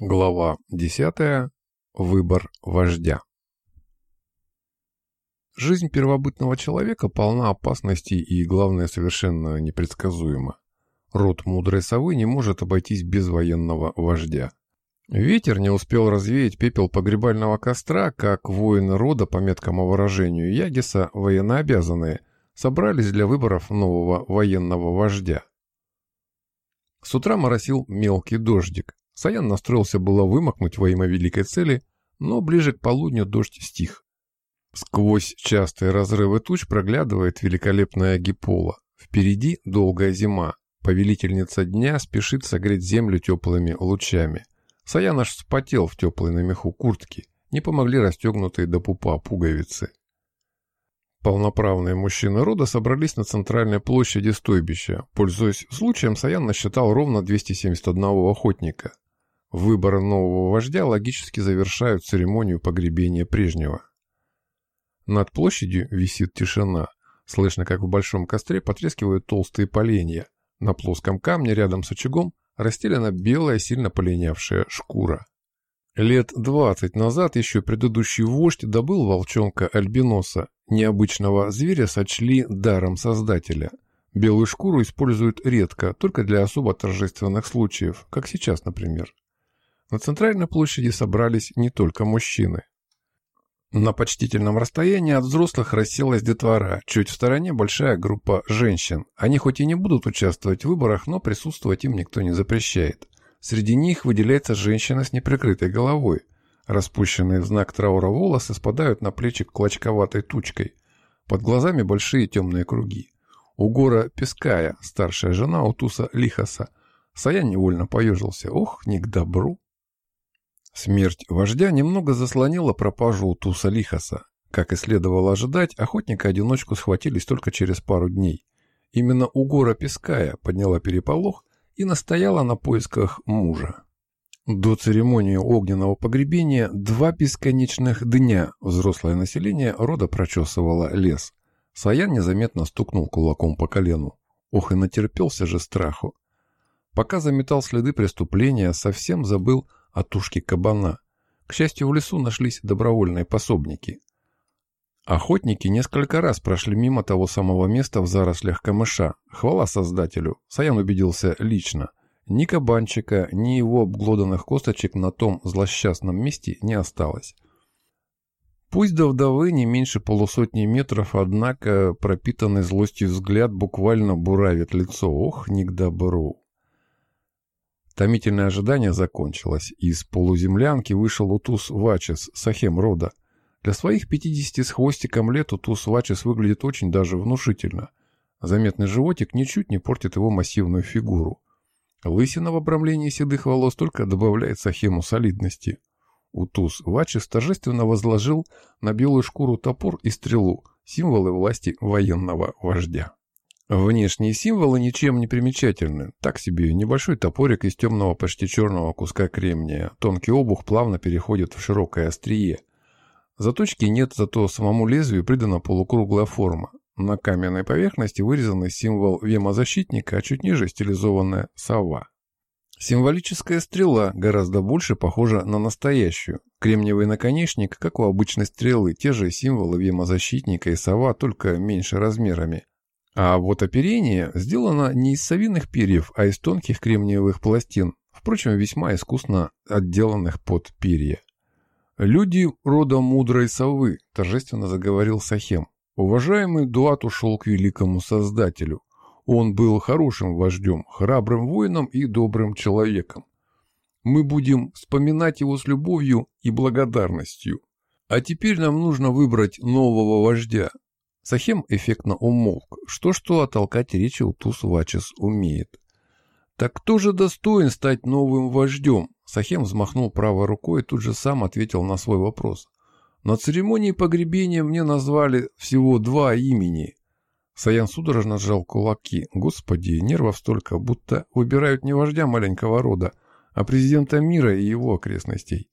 Глава 10. Выбор вождя. Жизнь первобытного человека полна опасностей и, главное, совершенно непредсказуема. Род мудрой совы не может обойтись без военного вождя. Ветер не успел развеять пепел погребального костра, как воины рода, по меткому выражению Ягиса, военнообязанные, собрались для выборов нового военного вождя. С утра моросил мелкий дождик. Саян настроился было вымокнуть во имя великой цели, но ближе к полудню дождь стих. Сквозь частые разрывы туч проглядывает великолепная гипола. Впереди долгая зима. Повелительница дня спешит согреть землю теплыми лучами. Саян аж вспотел в теплой на меху куртке. Не помогли расстегнутые до пупа пуговицы. Полноправные мужчины рода собрались на центральной площади стойбища. Пользуясь случаем, Саян насчитал ровно 271 охотника. Выборы нового вождя логически завершают церемонию погребения прежнего. Над площадью висит тишина. Слышно, как в большом костре потрескивают толстые поленья. На плоском камне рядом с очагом расстелена белая, сильно полинявшая шкура. Лет двадцать назад еще предыдущий вождь добыл волчонка-альбиноса. Необычного зверя сочли даром создателя. Белую шкуру используют редко, только для особо торжественных случаев, как сейчас, например. На центральной площади собрались не только мужчины. На почтительном расстоянии от взрослых расселась детвора, чуть в стороне большая группа женщин. Они хоть и не будут участвовать в выборах, но присутствовать им никто не запрещает. Среди них выделяется женщина с неприкрытой головой. Распущенные в знак траура волосы спадают на плечи клочковатой тучкой. Под глазами большие темные круги. У гора Пеская, старшая жена Утуса Лихаса. Саян невольно поежился. Ох, не к добру. Смерть вождя немного заслонила пропажу Туса Лихаса. Как и следовало ожидать, охотника-одиночку схватились только через пару дней. Именно у гора Пеская подняла переполох и настояла на поисках мужа. До церемонии огненного погребения два бесконечных дня взрослое население рода прочесывало лес. Саян незаметно стукнул кулаком по колену. Ох и натерпелся же страху. Пока заметал следы преступления, совсем забыл о тушке кабана. К счастью, в лесу нашлись добровольные пособники. Охотники несколько раз прошли мимо того самого места в зарослях камыша. Хвала создателю, Саян убедился лично. Ни кабанчика, ни его обглоданных косточек на том злосчастном месте не осталось. Пусть до вдовы не меньше полусотни метров, однако пропитанный злостью взгляд буквально буравит лицо. Ох, не к добру. Томительное ожидание закончилось. Из полуземлянки вышел Утус Вачес, сахем рода. Для своих 50 с хвостиком лет Утус Вачес выглядит очень даже внушительно. Заметный животик ничуть не портит его массивную фигуру. Лысина в обрамлении седых волос только добавляет сахему солидности. Утус Вачес торжественно возложил на белую шкуру топор и стрелу, символы власти военного вождя. Внешние символы ничем не примечательны. Так себе небольшой топорик из темного почти черного куска кремния. Тонкий обух плавно переходит в широкое острие. Заточки нет, зато самому лезвию придана полукруглая форма. На каменной поверхности вырезанный символ вемозащитника, а чуть ниже стилизованная сова. Символическая стрела гораздо больше похожа на настоящую. Кремниевый наконечник, как у обычной стрелы, те же символы вемозащитника и сова, только меньше размерами. А вот оперение сделано не из совиных перьев, а из тонких кремниевых пластин, впрочем, весьма искусно отделанных под перья. «Люди рода мудрой совы», – торжественно заговорил Сахем. «Уважаемый Дуат ушел к великому Создателю. Он был хорошим вождем, храбрым воином и добрым человеком. Мы будем вспоминать его с любовью и благодарностью. А теперь нам нужно выбрать нового вождя, Сахем эффектно умолк. Что-что, оттолкать речи Утус Вачес умеет. «Так кто же достоин стать новым вождем?» Сахем взмахнул правой рукой и тут же сам ответил на свой вопрос. «На церемонии погребения мне назвали всего два имени». Саян судорожно сжал кулаки. Господи, нервов столько, будто выбирают не вождя маленького рода, а президента мира и его окрестностей.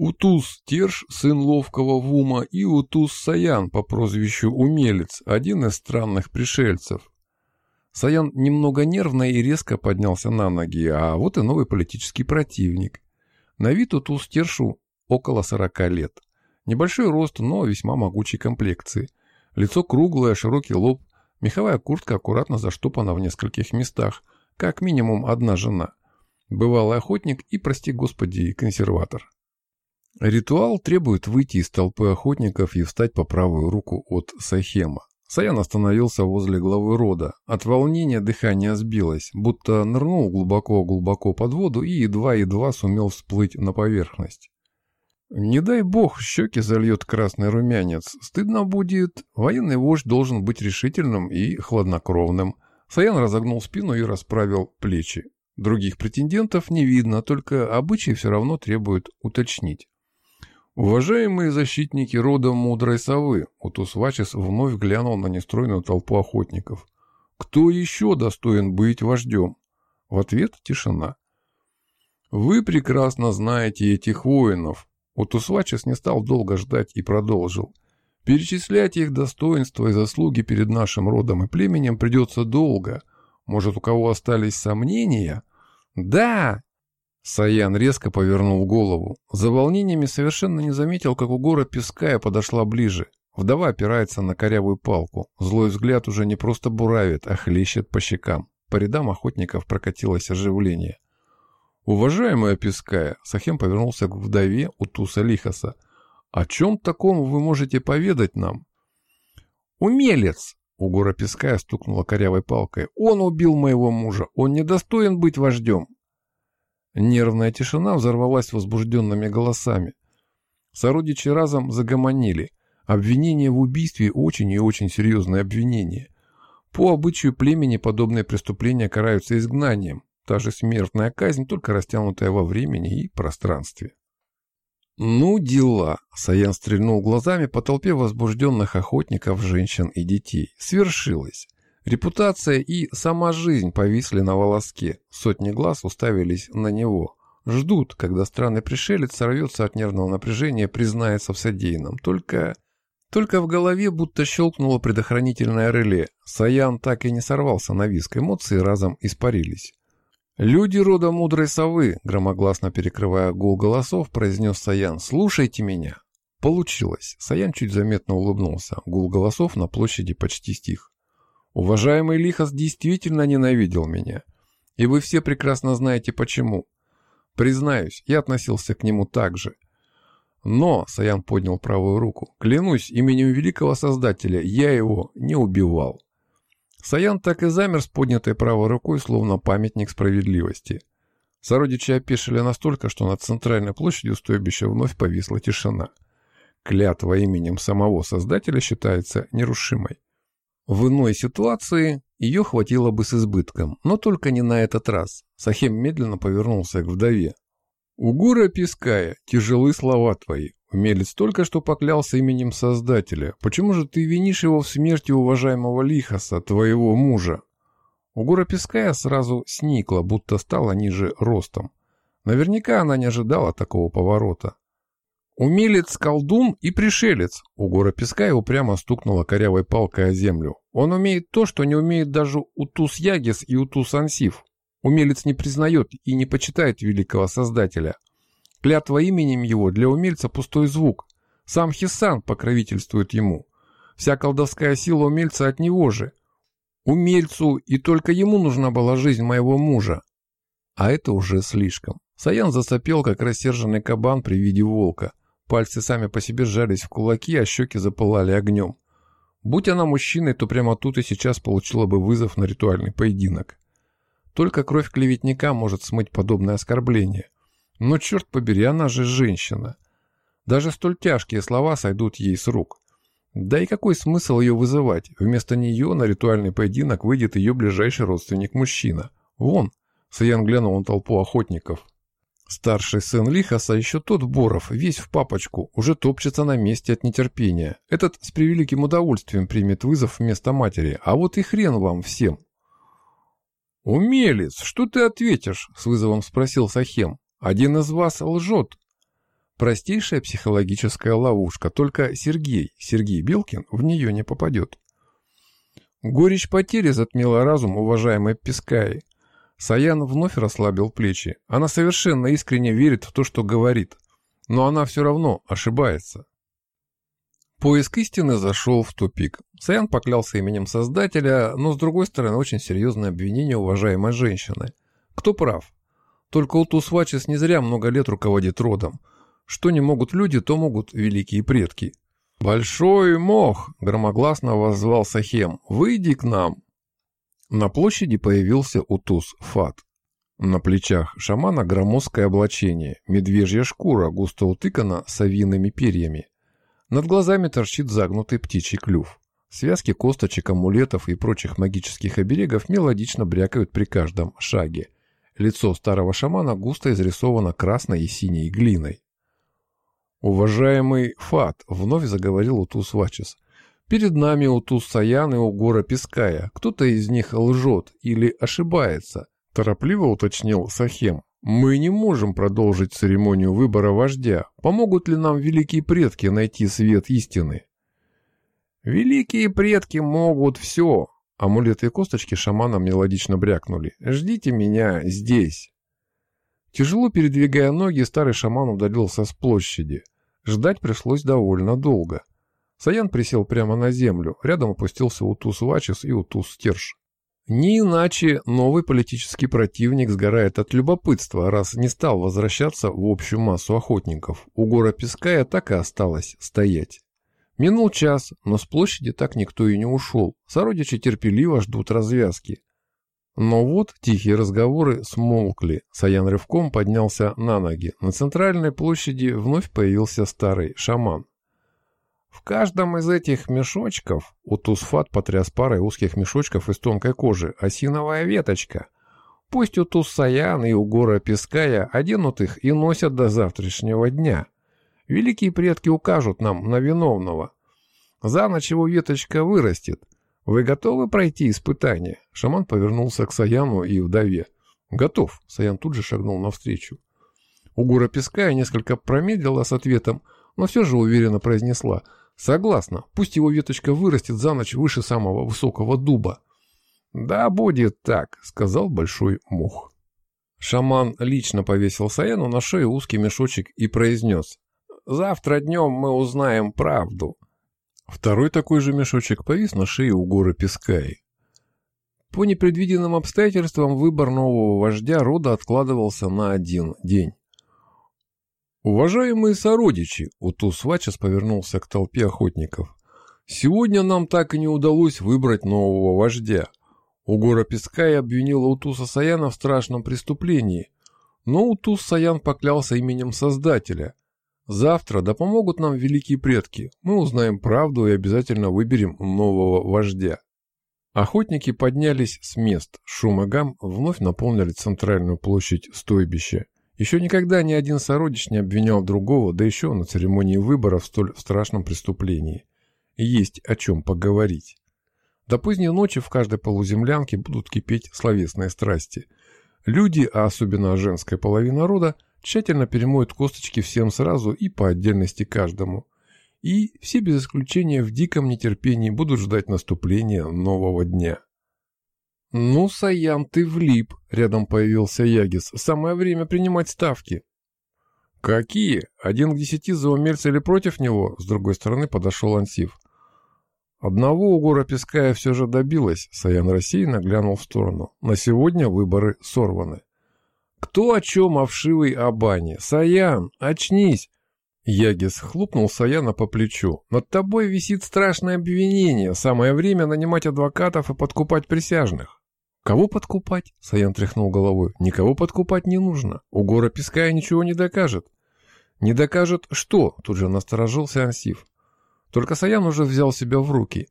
Утус Терш, сын ловкого Вума, и Утус Саян по прозвищу Умелец, один из странных пришельцев. Саян немного нервно и резко поднялся на ноги, а вот и новый политический противник. На вид у Тустершу около сорока лет. Небольшой рост, но весьма могучей комплекции. Лицо круглое, широкий лоб, меховая куртка аккуратно заштопана в нескольких местах, как минимум одна жена. Бывалый охотник и, прости господи, консерватор. Ритуал требует выйти из толпы охотников и встать по правую руку от Сахема. Саян остановился возле главы рода. От волнения дыхание сбилось, будто нырнул глубоко-глубоко под воду и едва-едва сумел всплыть на поверхность. Не дай бог, щеки зальет красный румянец. Стыдно будет. Военный вождь должен быть решительным и хладнокровным. Саян разогнул спину и расправил плечи. Других претендентов не видно, только обычаи все равно требуют уточнить. «Уважаемые защитники рода мудрой совы», Утусвачес вновь глянул на нестройную толпу охотников. «Кто еще достоин быть вождем?» В ответ тишина. «Вы прекрасно знаете этих воинов». Утусвачес не стал долго ждать и продолжил. «Перечислять их достоинства и заслуги перед нашим родом и племенем придется долго. Может, у кого остались сомнения?» «Да!» Саян резко повернул голову. За волнениями совершенно не заметил, как у гора Пеская подошла ближе. Вдова опирается на корявую палку. Злой взгляд уже не просто буравит, а хлещет по щекам. По рядам охотников прокатилось оживление. «Уважаемая Пеская», — Сахем повернулся к вдове Утуса Лихаса, — «о чем таком вы можете поведать нам?» «Умелец!» — у гора Пеская стукнула корявой палкой. «Он убил моего мужа! Он недостоин быть вождем!» Нервная тишина взорвалась возбужденными голосами. Сородичи разом загомонили. Обвинение в убийстве очень и очень серьезное обвинение. По обычаю племени подобные преступления караются изгнанием. Та же смертная казнь, только растянутая во времени и пространстве. «Ну, дела!» — Саян стрельнул глазами по толпе возбужденных охотников, женщин и детей. «Свершилось!» Репутация и сама жизнь повисли на волоске, сотни глаз уставились на него. Ждут, когда странный пришелец сорвется от нервного напряжения, признается в содеянном. Только... Только в голове будто щелкнуло предохранительное реле. Саян так и не сорвался на виск, эмоции разом испарились. «Люди рода мудрой совы», громогласно перекрывая гул голосов, произнес Саян, «слушайте меня». Получилось. Саян чуть заметно улыбнулся. Гул голосов на площади почти стих. Уважаемый Лихас действительно ненавидел меня. И вы все прекрасно знаете почему. Признаюсь, я относился к нему так же. Но, Саян поднял правую руку, клянусь именем великого создателя, я его не убивал. Саян так и замер с поднятой правой рукой, словно памятник справедливости. Сородичи опешили настолько, что над центральной площадью стойбища вновь повисла тишина. Клятва именем самого создателя считается нерушимой. В иной ситуации ее хватило бы с избытком, но только не на этот раз. Сахем медленно повернулся к вдове. «Угура Пиская, тяжелы слова твои. Умелец только что поклялся именем Создателя. Почему же ты винишь его в смерти уважаемого Лихаса, твоего мужа?» Угура Пиская сразу сникла, будто стала ниже ростом. Наверняка она не ожидала такого поворота. Умелец, колдун и пришелец. У гора песка его прямо стукнула корявой палкой о землю. Он умеет то, что не умеет даже Утус Ягис и Утус Ансив. Умелец не признает и не почитает великого создателя. Клятва именем его для умельца пустой звук. Сам Хисан покровительствует ему. Вся колдовская сила умельца от него же. Умельцу и только ему нужна была жизнь моего мужа. А это уже слишком. Саян засопел, как рассерженный кабан при виде волка. Пальцы сами по себе сжались в кулаки, а щеки запылали огнем. Будь она мужчиной, то прямо тут и сейчас получила бы вызов на ритуальный поединок. Только кровь клеветника может смыть подобное оскорбление. Но черт побери, она же женщина. Даже столь тяжкие слова сойдут ей с рук. Да и какой смысл ее вызывать? Вместо нее на ритуальный поединок выйдет ее ближайший родственник-мужчина. Вон, Саян глянул на толпу охотников. Старший сын Лихаса, еще тот Боров, весь в папочку, уже топчется на месте от нетерпения. Этот с превеликим удовольствием примет вызов вместо матери, а вот и хрен вам всем. «Умелец, что ты ответишь?» — с вызовом спросил Сахем. «Один из вас лжет». Простейшая психологическая ловушка, только Сергей, Сергей Белкин, в нее не попадет. Горечь потери затмила разум уважаемой Пискаи. Саян вновь расслабил плечи. Она совершенно искренне верит в то, что говорит. Но она все равно ошибается. Поиск истины зашел в тупик. Саян поклялся именем Создателя, но, с другой стороны, очень серьезное обвинение уважаемой женщины. Кто прав? Только Утус Вачис не зря много лет руководит родом. Что не могут люди, то могут великие предки. «Большой мох!» — громогласно воззвал Сахем. «Выйди к нам!» На площади появился Утус Фат. На плечах шамана громоздкое облачение, медвежья шкура густо утыкана совиными перьями. Над глазами торчит загнутый птичий клюв. Связки косточек, амулетов и прочих магических оберегов мелодично брякают при каждом шаге. Лицо старого шамана густо изрисовано красной и синей глиной. «Уважаемый Фат», — вновь заговорил Утус Вачес, — «перед нами Утус Саян и Угора Пеская. Кто-то из них лжет или ошибается», — торопливо уточнил Сахем. Мы не можем продолжить церемонию выбора вождя. Помогут ли нам великие предки найти свет истины? Великие предки могут все. Амулеты и косточки шамана мелодично брякнули. Ждите меня здесь. Тяжело передвигая ноги, старый шаман удалился с площади. Ждать пришлось довольно долго. Саян присел прямо на землю. Рядом опустился Утус Вачис и Утус Стерж. Не иначе новый политический противник сгорает от любопытства, раз не стал возвращаться в общую массу охотников. У гора Пеская так и осталось стоять. Минул час, но с площади так никто и не ушел. Сородичи терпеливо ждут развязки. Но вот тихие разговоры смолкли. Саян рывком поднялся на ноги. На центральной площади вновь появился старый шаман. В каждом из этих мешочков у Тусфат потряс парой узких мешочков из тонкой кожи осиновая веточка. Пусть у Туссаян и у Гора Пеская оденут их и носят до завтрашнего дня. Великие предки укажут нам на виновного. За ночь его веточка вырастет. Вы готовы пройти испытание? Шаман повернулся к Саяну и вдове. Готов. Саян тут же шагнул навстречу. У Гора Пеская несколько промедлила с ответом, но все же уверенно произнесла — Согласна, пусть его веточка вырастет за ночь выше самого высокого дуба. Да будет так, сказал большой мух. Шаман лично повесил Саяну на шею узкий мешочек и произнес. Завтра днем мы узнаем правду. Второй такой же мешочек повис на шее у горы Пескай. По непредвиденным обстоятельствам выбор нового вождя рода откладывался на один день. «Уважаемые сородичи!» — Утус Вачес повернулся к толпе охотников. «Сегодня нам так и не удалось выбрать нового вождя. Угора Пеская обвинила Утуса Саяна в страшном преступлении, но Утус Саян поклялся именем Создателя. Завтра да помогут нам великие предки, мы узнаем правду и обязательно выберем нового вождя». Охотники поднялись с мест, шум и гам вновь наполнили центральную площадь стойбища. Еще никогда ни один сородич не обвинял другого, да еще на церемонии выбора в столь страшном преступлении. Есть о чем поговорить. До поздней ночи в каждой полуземлянке будут кипеть словесные страсти. Люди, а особенно женская половина рода, тщательно перемоют косточки всем сразу и по отдельности каждому. И все без исключения в диком нетерпении будут ждать наступления нового дня. «Ну, Саян, ты влип!» — рядом появился Ягис. «Самое время принимать ставки». «Какие? Один к десяти за умельца или против него?» С другой стороны подошел Ансив. Одного угора Пеская все же добилась. Саян рассеянно глянул в сторону. На сегодня выборы сорваны. «Кто о чем, овшивый бане? Саян, очнись!» Ягис хлопнул Саяна по плечу. «Над тобой висит страшное обвинение. Самое время нанимать адвокатов и подкупать присяжных». «Кого подкупать?» — Саян тряхнул головой. «Никого подкупать не нужно. У Гора Пеская ничего не докажет». «Не докажет что?» — тут же насторожился Ансив. Только Саян уже взял себя в руки.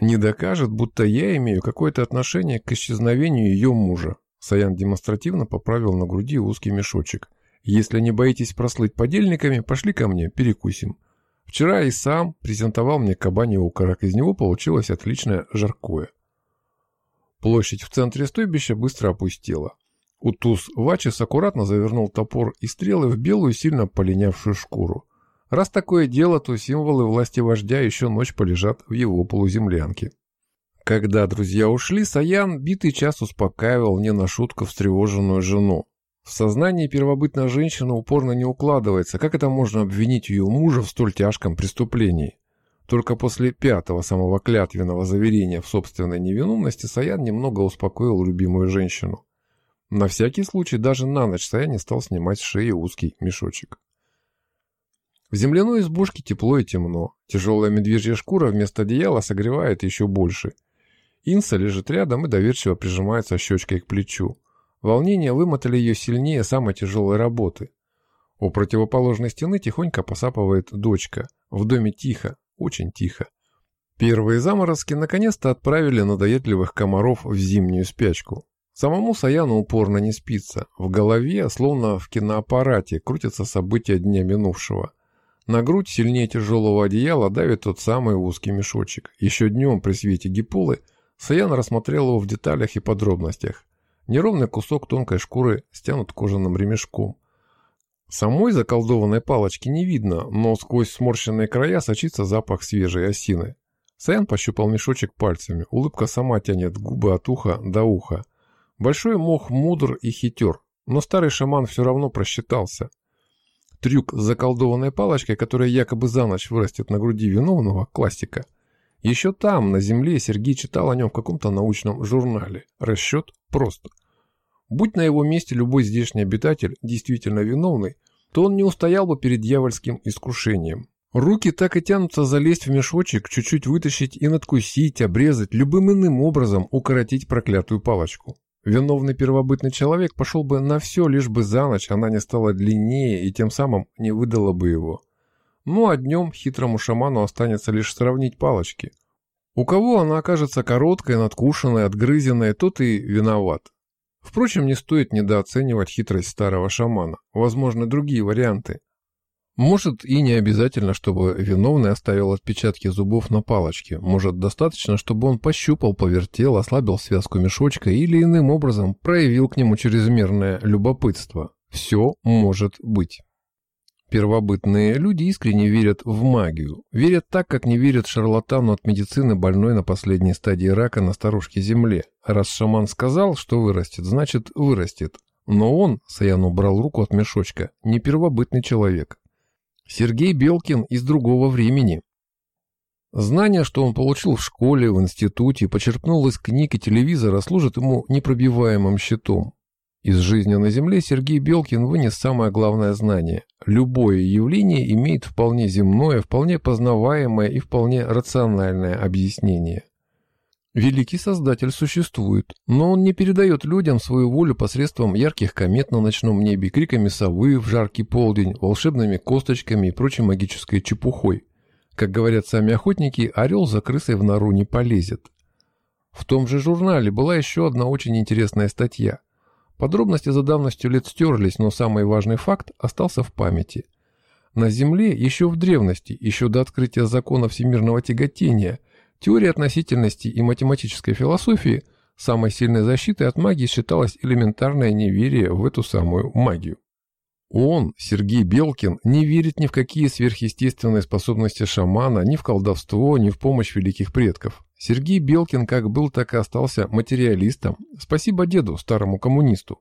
«Не докажет, будто я имею какое-то отношение к исчезновению ее мужа». Саян демонстративно поправил на груди узкий мешочек. «Если не боитесь прослыть подельниками, пошли ко мне, перекусим». Вчера и сам презентовал мне кабанье окорок, из него получилось отличное жаркое. Площадь в центре стойбища быстро опустела. Утус Вачис аккуратно завернул топор и стрелы в белую, сильно полинявшую шкуру. Раз такое дело, то символы власти вождя еще ночь полежат в его полуземлянке. Когда друзья ушли, Саян битый час успокаивал не на шутку встревоженную жену. В сознании первобытная женщина упорно не укладывается, как это можно обвинить ее мужа в столь тяжком преступлении. Только после пятого самого клятвенного заверения в собственной невиновности Саян немного успокоил любимую женщину. На всякий случай даже на ночь Саян не стал снимать с шеи узкий мешочек. В земляной избушке тепло и темно. Тяжелая медвежья шкура вместо одеяла согревает еще больше – Инса лежит рядом и доверчиво прижимается щечкой к плечу. Волнение вымотали ее сильнее самой тяжелой работы. У противоположной стены тихонько посапывает дочка. В доме тихо, очень тихо. Первые заморозки наконец-то отправили надоедливых комаров в зимнюю спячку. Самому Саяну упорно не спится. В голове, словно в киноаппарате, крутятся события дня минувшего. На грудь сильнее тяжелого одеяла давит тот самый узкий мешочек. Еще днем при свете гипулы – Саян рассмотрел его в деталях и подробностях. Неровный кусок тонкой шкуры стянут кожаным ремешком. Самой заколдованной палочки не видно, но сквозь сморщенные края сочится запах свежей осины. Саян пощупал мешочек пальцами, улыбка сама тянет губы от уха до уха. Большой мох мудр и хитер, но старый шаман все равно просчитался. Трюк с заколдованной палочкой, которая якобы за ночь вырастет на груди виновного, классика – еще там, на Земле, Сергей читал о нем в каком-то научном журнале. Расчет прост. Будь на его месте любой здешний обитатель действительно виновный, то он не устоял бы перед дьявольским искушением. Руки так и тянутся залезть в мешочек, чуть-чуть вытащить и надкусить, обрезать, любым иным образом укоротить проклятую палочку. Виновный первобытный человек пошел бы на все, лишь бы за ночь она не стала длиннее и тем самым не выдала бы его. Ну а днем хитрому шаману останется лишь сравнить палочки. У кого она окажется короткой, надкушенной, отгрызенной, тот и виноват. Впрочем, не стоит недооценивать хитрость старого шамана. Возможны другие варианты. Может и не обязательно, чтобы виновный оставил отпечатки зубов на палочке. Может достаточно, чтобы он пощупал, повертел, ослабил связку мешочка или иным образом проявил к нему чрезмерное любопытство. Все может быть. Первобытные люди искренне верят в магию. Верят так, как не верят шарлатану от медицины больной на последней стадии рака на старушке земле. Раз шаман сказал, что вырастет, значит вырастет. Но он, Саян убрал руку от мешочка, не первобытный человек. Сергей Белкин из другого времени. Знания, что он получил в школе, в институте, почерпнул из книг и телевизора, служат ему непробиваемым щитом. Из жизни на Земле Сергей Белкин вынес самое главное знание. Любое явление имеет вполне земное, вполне познаваемое и вполне рациональное объяснение. Великий Создатель существует, но он не передает людям свою волю посредством ярких комет на ночном небе, криками совы в жаркий полдень, волшебными косточками и прочей магической чепухой. Как говорят сами охотники, орел за крысой в нору не полезет. В том же журнале была еще одна очень интересная статья – Подробности за давностью лет стерлись, но самый важный факт остался в памяти. На Земле еще в древности, еще до открытия закона всемирного тяготения, теория относительности и математической философии самой сильной защитой от магии считалось элементарное неверие в эту самую магию. Он, Сергей Белкин, не верит ни в какие сверхъестественные способности шамана, ни в колдовство, ни в помощь великих предков. Сергей Белкин как был, так и остался материалистом. Спасибо деду, старому коммунисту.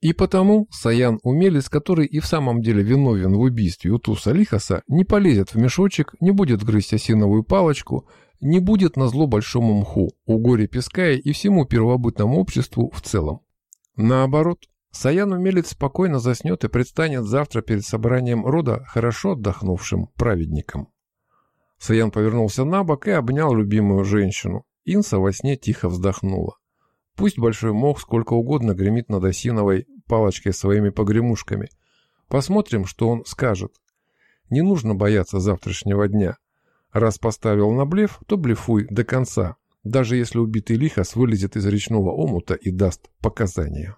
И потому Саян Умелец, который и в самом деле виновен в убийстве Утуса Лихаса, не полезет в мешочек, не будет грызть осиновую палочку, не будет на зло большому мху, у горя пеская и всему первобытному обществу в целом. Наоборот, Саян Умелец спокойно заснет и предстанет завтра перед собранием рода хорошо отдохнувшим праведником. Саян повернулся на бок и обнял любимую женщину. Инса во сне тихо вздохнула. Пусть большой мох сколько угодно гремит над осиновой палочкой своими погремушками. Посмотрим, что он скажет. Не нужно бояться завтрашнего дня. Раз поставил на блеф, то блефуй до конца, даже если убитый лихос вылезет из речного омута и даст показания.